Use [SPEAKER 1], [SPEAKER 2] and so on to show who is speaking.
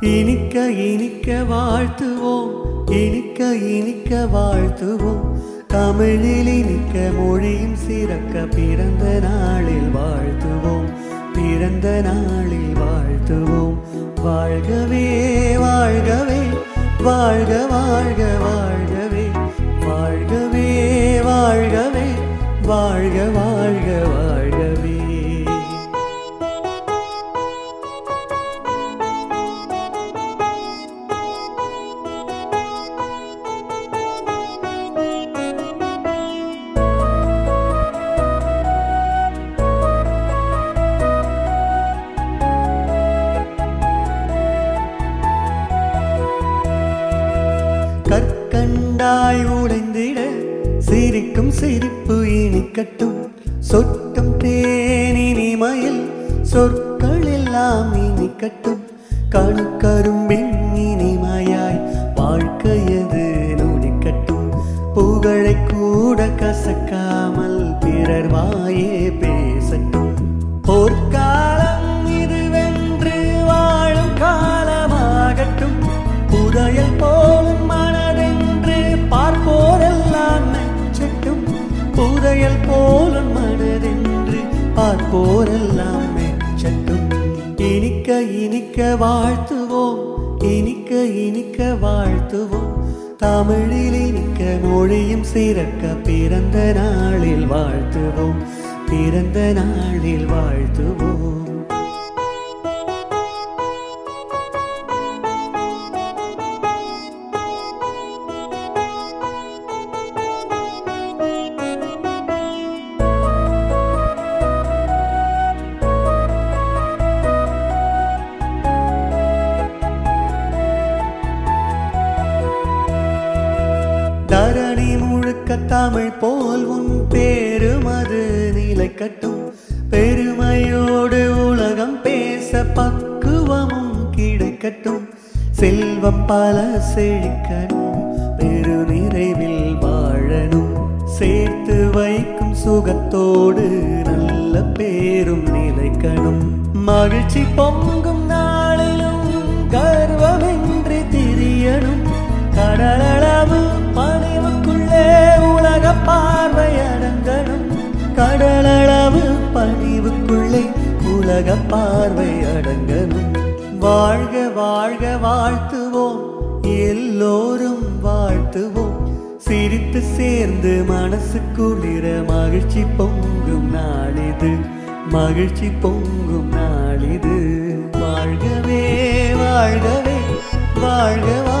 [SPEAKER 1] இனிக்க இனிக்க வாழ்த்துவோம் இனிக்க இனிக்க வாழ்த்துவோம். தமிழில் இனிக்க மொழியும் சிறக்க பிறந்த நாளில் வாழ்த்துவோம் பிறந்த நாளில் வாழ்த்துவோம். வாழ்கவே வாழ்கவே வாழ்க வாழ்க வாழ்க. கண்டாய் உடைந்திட சிரிக்கும் சிரிப்பு இனிக்கட்டும். சொட்டும் தேனினிமையில் சொற்கள் எல்லாம் இனிக்கட்டும். கணுக்கரும்பின் இனிமையாய் வாழ்க்கையது நுடிக்கட்டும் புகழை கூட கசக்காமல் பிறர் வாயே இனிக்க வாழ்த்துவோம் இனிக்க இனிக்க வாழ்த்துவோம். தமிழில் இனிக்க மொழியும் சிறக்க பிறந்த நாளில் வாழ்த்துவோம் பிறந்த நாளில் வாழ்த்துவோம். முழுக்க தமிழ் போல் உன் பேரும் அது. நிலைக்கட்டும் பெருமையோடு உலகம் பேச பக்குவமும் கிடைக்கட்டும் செல்வம் பல செழிக்கணும் பெரு நிறைவில் வாழணும். சேர்த்து வைக்கும் சுகத்தோடு நல்ல பேரும் நிலைக்கணும். மகிழ்ச்சி பொங்கும் நாளிலும் கர்வமின்றி திரியணும். கடலளவு வாழ்த்துவோம். எல்லோரும் வாழ்த்துவோம். சிரித்து சேர்ந்து மனசு குளிர மகிழ்ச்சி பொங்கும் நாளிது. மகிழ்ச்சி பொங்கும் நாளிது. வாழ்கவே வாழ்கவே வாழ்க